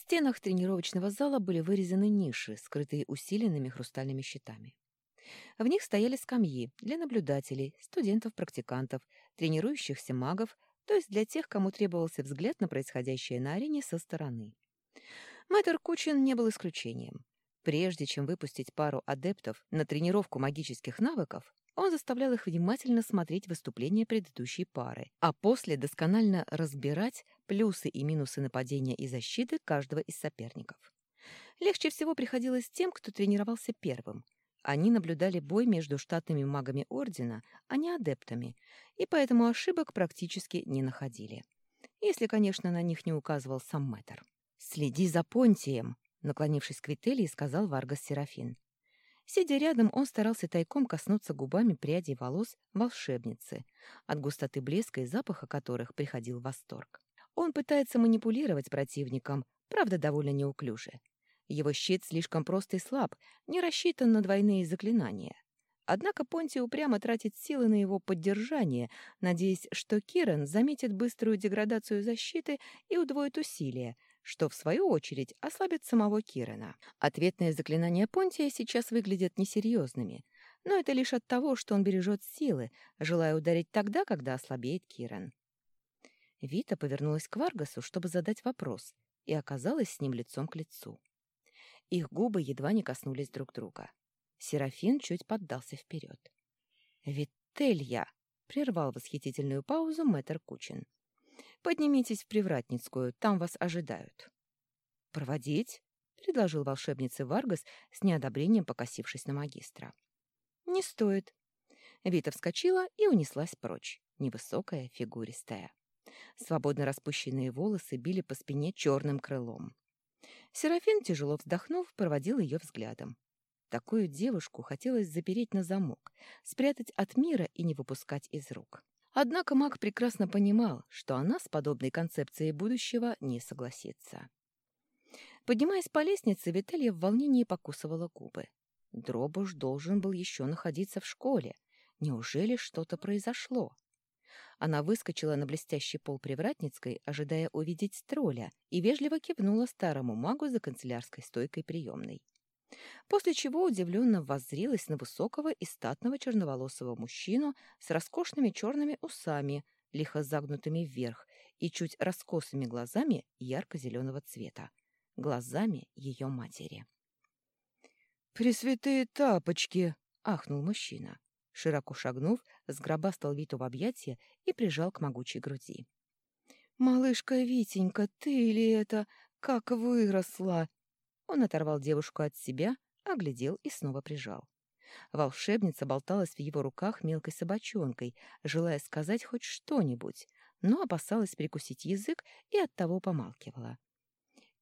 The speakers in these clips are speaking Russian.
стенах тренировочного зала были вырезаны ниши, скрытые усиленными хрустальными щитами. В них стояли скамьи для наблюдателей, студентов-практикантов, тренирующихся магов, то есть для тех, кому требовался взгляд на происходящее на арене со стороны. Мэтр Кучин не был исключением. Прежде чем выпустить пару адептов на тренировку магических навыков, он заставлял их внимательно смотреть выступления предыдущей пары, а после досконально разбирать плюсы и минусы нападения и защиты каждого из соперников. Легче всего приходилось тем, кто тренировался первым. Они наблюдали бой между штатными магами Ордена, а не адептами, и поэтому ошибок практически не находили. Если, конечно, на них не указывал сам мэтр. «Следи за Понтием!» Наклонившись к Вителии, сказал Варгас Серафин. Сидя рядом, он старался тайком коснуться губами прядей волос волшебницы, от густоты блеска и запаха которых приходил восторг. Он пытается манипулировать противником, правда, довольно неуклюже. Его щит слишком прост и слаб, не рассчитан на двойные заклинания. Однако Понти упрямо тратит силы на его поддержание, надеясь, что Киран заметит быструю деградацию защиты и удвоит усилия, что, в свою очередь, ослабит самого Кирана. Ответные заклинания Понтия сейчас выглядят несерьезными, но это лишь от того, что он бережет силы, желая ударить тогда, когда ослабеет Киран. Вита повернулась к Варгасу, чтобы задать вопрос, и оказалась с ним лицом к лицу. Их губы едва не коснулись друг друга. Серафин чуть поддался вперед. «Вителья!» — прервал восхитительную паузу мэтр Кучин. Поднимитесь в Привратницкую, там вас ожидают». «Проводить?» — предложил волшебнице Варгас с неодобрением покосившись на магистра. «Не стоит». Вита вскочила и унеслась прочь, невысокая, фигуристая. Свободно распущенные волосы били по спине черным крылом. Серафин, тяжело вздохнув, проводил ее взглядом. Такую девушку хотелось запереть на замок, спрятать от мира и не выпускать из рук. Однако маг прекрасно понимал, что она с подобной концепцией будущего не согласится. Поднимаясь по лестнице, Вителья в волнении покусывала губы. Дробуш должен был еще находиться в школе. Неужели что-то произошло? Она выскочила на блестящий пол Привратницкой, ожидая увидеть тролля, и вежливо кивнула старому магу за канцелярской стойкой приемной после чего удивленно воззрилась на высокого и статного черноволосого мужчину с роскошными черными усами, лихо загнутыми вверх, и чуть раскосыми глазами ярко-зеленого цвета, глазами ее матери. «Пресвятые тапочки!» — ахнул мужчина. Широко шагнув, сгробастал Виту в объятия и прижал к могучей груди. «Малышка Витенька, ты ли это? Как выросла!» Он оторвал девушку от себя, оглядел и снова прижал. Волшебница болталась в его руках мелкой собачонкой, желая сказать хоть что-нибудь, но опасалась прикусить язык и оттого помалкивала.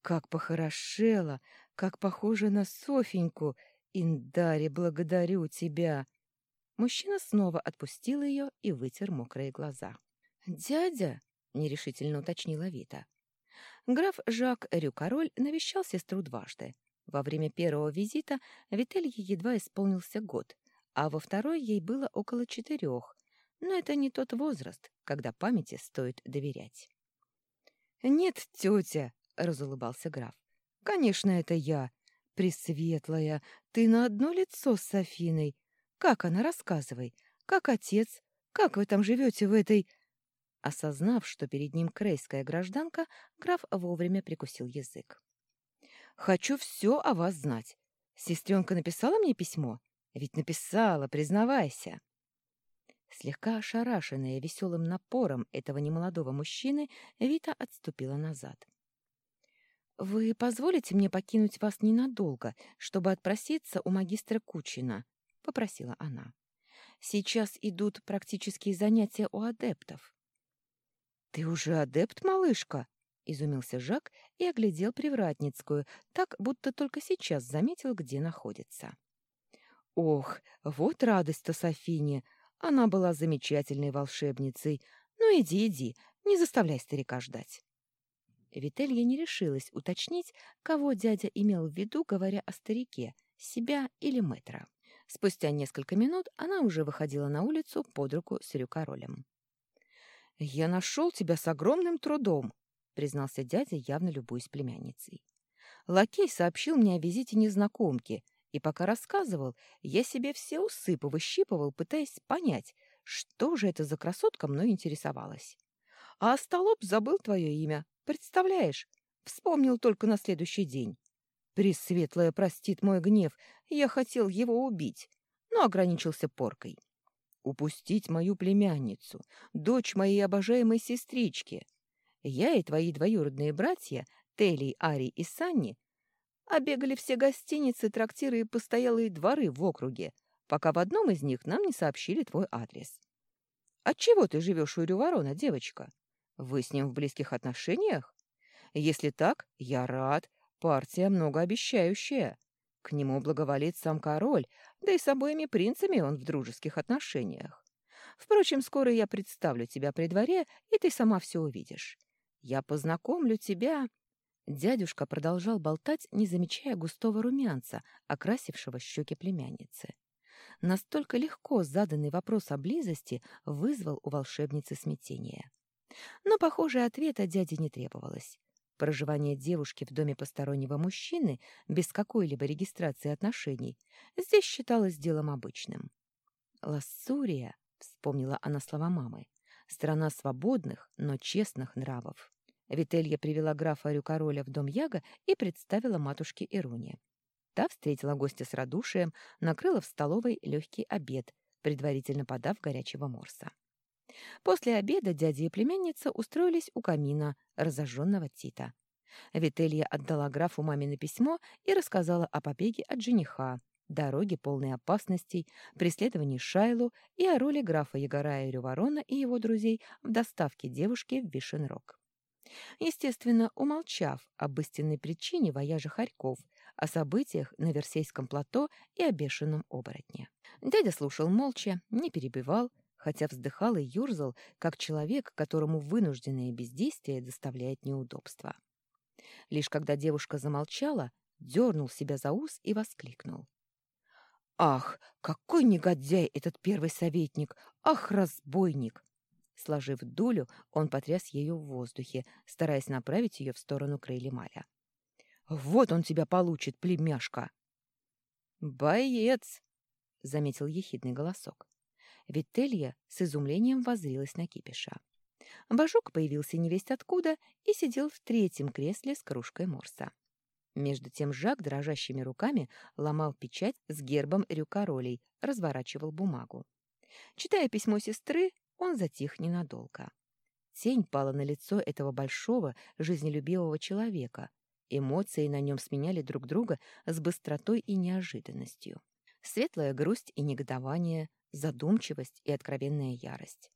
«Как похорошела! Как похожа на Софеньку! Индари, благодарю тебя!» Мужчина снова отпустил ее и вытер мокрые глаза. «Дядя?» — нерешительно уточнила Вита. Граф Жак Рюкароль навещал сестру дважды. Во время первого визита Вителье едва исполнился год, а во второй ей было около четырех, но это не тот возраст, когда памяти стоит доверять. «Нет, тетя», — разулыбался граф, — «конечно, это я. Пресветлая, ты на одно лицо с Софиной. Как она, рассказывай, как отец, как вы там живете в этой...» Осознав, что перед ним крейская гражданка, граф вовремя прикусил язык. «Хочу все о вас знать. Сестренка написала мне письмо? Ведь написала, признавайся». Слегка ошарашенная веселым напором этого немолодого мужчины, Вита отступила назад. «Вы позволите мне покинуть вас ненадолго, чтобы отпроситься у магистра Кучина?» — попросила она. «Сейчас идут практические занятия у адептов». «Ты уже адепт, малышка?» — изумился Жак и оглядел Привратницкую, так, будто только сейчас заметил, где находится. «Ох, вот радость-то Софине! Она была замечательной волшебницей. Ну иди, иди, не заставляй старика ждать». Вителья не решилась уточнить, кого дядя имел в виду, говоря о старике, себя или мэтра. Спустя несколько минут она уже выходила на улицу под руку с Рюкаролем. «Я нашел тебя с огромным трудом», — признался дядя, явно любуясь племянницей. Лакей сообщил мне о визите незнакомки, и пока рассказывал, я себе все усы повыщипывал, пытаясь понять, что же это за красотка мной интересовалась. А остолоп забыл твое имя, представляешь? Вспомнил только на следующий день. Пресветлая простит мой гнев, я хотел его убить, но ограничился поркой. Упустить мою племянницу, дочь моей обожаемой сестрички. Я и твои двоюродные братья, Телли, Ари и Санни, обегали все гостиницы, трактиры и постоялые дворы в округе, пока в одном из них нам не сообщили твой адрес. Отчего ты живешь у Рюворона, девочка? Вы с ним в близких отношениях? Если так, я рад. Партия многообещающая. К нему благоволит сам король, да и с обоими принцами он в дружеских отношениях. Впрочем, скоро я представлю тебя при дворе, и ты сама все увидишь. Я познакомлю тебя...» Дядюшка продолжал болтать, не замечая густого румянца, окрасившего щеки племянницы. Настолько легко заданный вопрос о близости вызвал у волшебницы смятение. Но, похоже, ответа дяде не требовалось. Проживание девушки в доме постороннего мужчины без какой-либо регистрации отношений здесь считалось делом обычным. «Лассурия», — вспомнила она слова мамы, — «страна свободных, но честных нравов». Вителья привела графа Рюкароля в дом Яга и представила матушке Ируне. Та встретила гостя с радушием, накрыла в столовой легкий обед, предварительно подав горячего морса. После обеда дядя и племянница устроились у камина, разожженного Тита. Вителья отдала графу мамино письмо и рассказала о побеге от жениха, дороге полной опасностей, преследовании Шайлу и о роли графа Ягорая Рюворона и его друзей в доставке девушки в Вишенрог. Естественно, умолчав об истинной причине вояжа Харьков, о событиях на Версейском плато и о бешеном оборотне. Дядя слушал молча, не перебивал, хотя вздыхал и юрзал, как человек, которому вынужденное бездействие доставляет неудобства. Лишь когда девушка замолчала, дернул себя за ус и воскликнул. «Ах, какой негодяй этот первый советник! Ах, разбойник!» Сложив дулю, он потряс ее в воздухе, стараясь направить ее в сторону Крейлемаля. «Вот он тебя получит, племяшка!» «Боец!» — заметил ехидный голосок. Вителья с изумлением воззрилась на кипиша. Бажок появился невесть откуда и сидел в третьем кресле с кружкой морса. Между тем Жак дрожащими руками ломал печать с гербом рюкаролей, разворачивал бумагу. Читая письмо сестры, он затих ненадолго. Тень пала на лицо этого большого, жизнелюбивого человека. Эмоции на нем сменяли друг друга с быстротой и неожиданностью. Светлая грусть и негодование, задумчивость и откровенная ярость.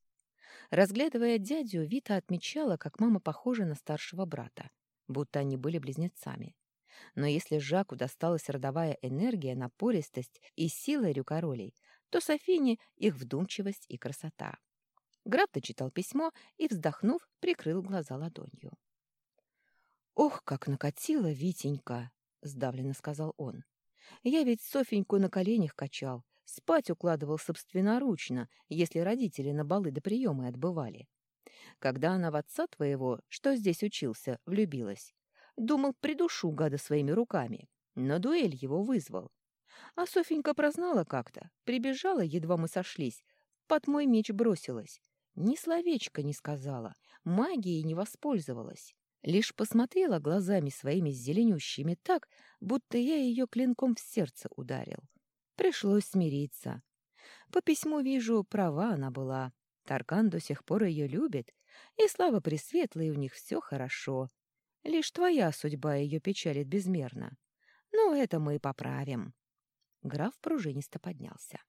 Разглядывая дядю, Вита отмечала, как мама похожа на старшего брата, будто они были близнецами. Но если Жаку досталась родовая энергия, напористость и сила рюкаролей, то Софине их вдумчивость и красота. Граф дочитал письмо и, вздохнув, прикрыл глаза ладонью. «Ох, как накатила Витенька!» — сдавленно сказал он. «Я ведь Софеньку на коленях качал, Спать укладывал собственноручно, если родители на балы до приема отбывали. Когда она в отца твоего, что здесь учился, влюбилась, думал, придушу гада своими руками, но дуэль его вызвал. А Софенька прознала как-то, прибежала, едва мы сошлись, под мой меч бросилась. Ни словечко не сказала, магией не воспользовалась. Лишь посмотрела глазами своими зеленющими так, будто я ее клинком в сердце ударил. Пришлось смириться. По письму вижу, права она была. Таркан до сих пор ее любит, и слава пресветлой, у них все хорошо. Лишь твоя судьба ее печалит безмерно. Но это мы поправим. Граф пружинисто поднялся.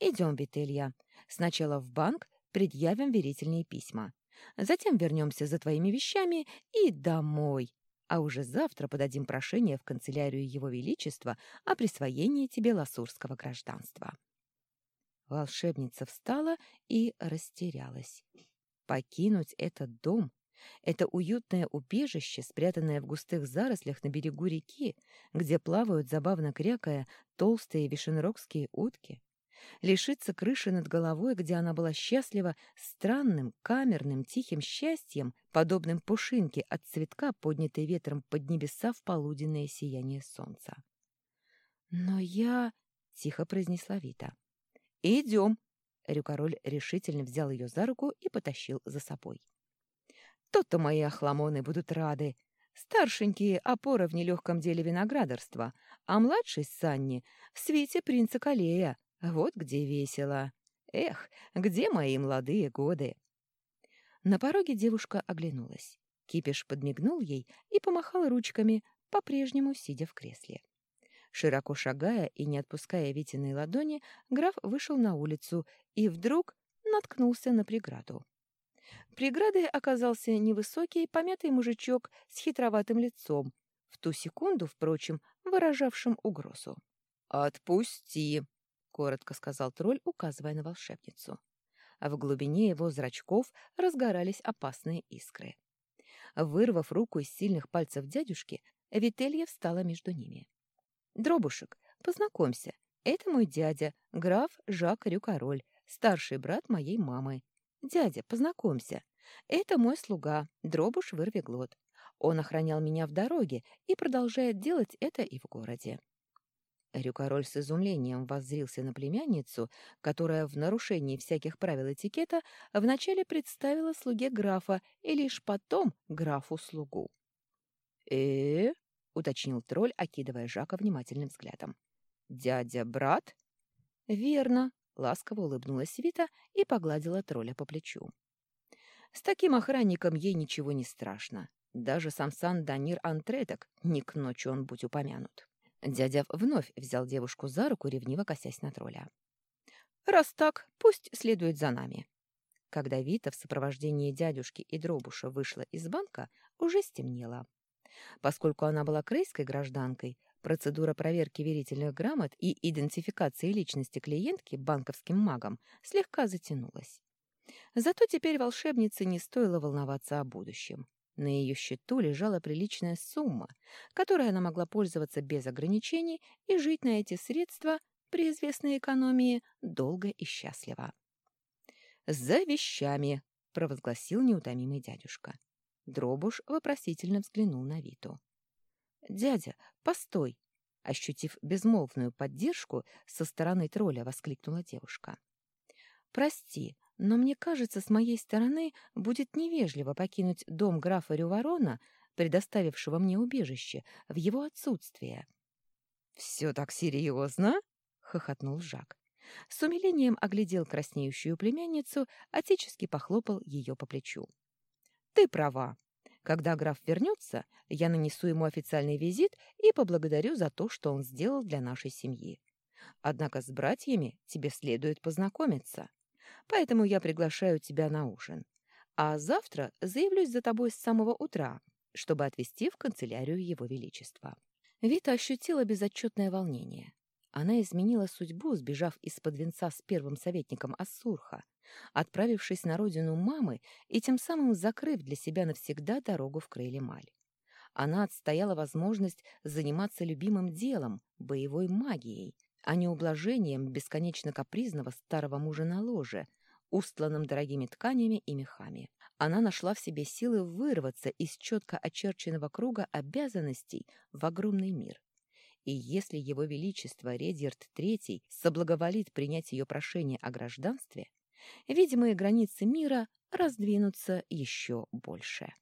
«Идем, Вителья. Сначала в банк предъявим верительные письма. Затем вернемся за твоими вещами и домой а уже завтра подадим прошение в канцелярию Его Величества о присвоении тебе ласурского гражданства». Волшебница встала и растерялась. Покинуть этот дом, это уютное убежище, спрятанное в густых зарослях на берегу реки, где плавают, забавно крякая, толстые вишенрогские утки, Лишиться крыши над головой, где она была счастлива, странным, камерным, тихим счастьем, подобным пушинке от цветка, поднятой ветром под небеса в полуденное сияние солнца. «Но я...» — тихо произнесла Вита. «Идем!» — Рюкороль решительно взял ее за руку и потащил за собой. «То-то мои охламоны будут рады. Старшенькие — опора в нелегком деле виноградарства, а младший Санни — в свете принца Калея. Вот где весело. Эх, где мои молодые годы?» На пороге девушка оглянулась. Кипиш подмигнул ей и помахал ручками, по-прежнему сидя в кресле. Широко шагая и не отпуская Витиной ладони, граф вышел на улицу и вдруг наткнулся на преграду. Преградой оказался невысокий, помятый мужичок с хитроватым лицом, в ту секунду, впрочем, выражавшим угрозу. «Отпусти!» — коротко сказал тролль, указывая на волшебницу. А в глубине его зрачков разгорались опасные искры. Вырвав руку из сильных пальцев дядюшки, Вителья встала между ними. Дробушек, познакомься, это мой дядя, граф Жак Рюкароль, старший брат моей мамы. Дядя, познакомься, это мой слуга, Дробуш Вырвиглот. Он охранял меня в дороге и продолжает делать это и в городе. Рюкароль с изумлением воззрился на племянницу, которая в нарушении всяких правил этикета вначале представила слуге графа и лишь потом графу слугу. э — уточнил тролль, окидывая Жака внимательным взглядом. «Дядя, брат?» «Верно», — ласково улыбнулась Вита и погладила тролля по плечу. «С таким охранником ей ничего не страшно. Даже Самсан Данир Антреток, не к ночи он будь упомянут». Дядя вновь взял девушку за руку, ревниво косясь на тролля. «Раз так, пусть следует за нами». Когда Вита в сопровождении дядюшки и Дробуша вышла из банка, уже стемнело. Поскольку она была крейской гражданкой, процедура проверки верительных грамот и идентификации личности клиентки банковским магом слегка затянулась. Зато теперь волшебнице не стоило волноваться о будущем. На ее счету лежала приличная сумма, которой она могла пользоваться без ограничений и жить на эти средства при известной экономии долго и счастливо. «За вещами!» — провозгласил неутомимый дядюшка. Дробуш вопросительно взглянул на Виту. «Дядя, постой!» Ощутив безмолвную поддержку, со стороны тролля воскликнула девушка. «Прости, но мне кажется, с моей стороны будет невежливо покинуть дом графа Рюворона, предоставившего мне убежище, в его отсутствие». «Все так серьезно?» — хохотнул Жак. С умилением оглядел краснеющую племянницу, отечески похлопал ее по плечу. Ты права. Когда граф вернется, я нанесу ему официальный визит и поблагодарю за то, что он сделал для нашей семьи. Однако с братьями тебе следует познакомиться. Поэтому я приглашаю тебя на ужин. А завтра заявлюсь за тобой с самого утра, чтобы отвезти в канцелярию Его Величества». Вита ощутила безотчетное волнение. Она изменила судьбу, сбежав из-под венца с первым советником Ассурха, отправившись на родину мамы и тем самым закрыв для себя навсегда дорогу в Крейлемаль. Она отстояла возможность заниматься любимым делом, боевой магией, а не ублажением бесконечно капризного старого мужа на ложе, устланным дорогими тканями и мехами. Она нашла в себе силы вырваться из четко очерченного круга обязанностей в огромный мир. И если его величество Редьерд III соблаговолит принять ее прошение о гражданстве, видимые границы мира раздвинутся еще больше.